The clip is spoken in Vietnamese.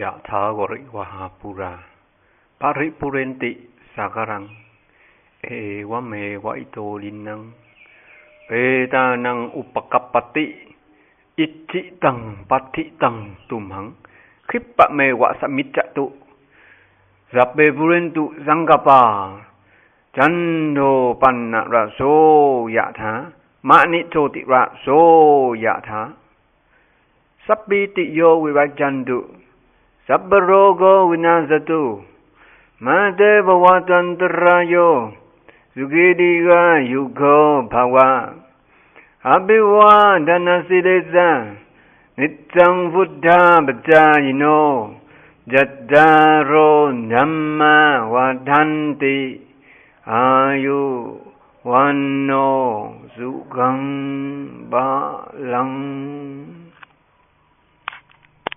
ยะถาวริวหาปุราปาริปุเรนติสากรัง เอวะเมวะอิโตลินัง เปตานังอุปกัปปติ อิจิตังปัติตังตุมหังคิปะเมวะสมิจจตุสัพเปปุเรนตุสังกปาจันโดปันนะระโสยะถามะนิโชติระโสยะถาสัพพิติโยวิวัจจันตุ Sabarogo winazatu. Mate bawatan terayo. Sugidiga yugo bawa. Abiwa dana silesa. Nitang buddha baca ino. Jadaro nama wadanti. Ayu wano sugang balang.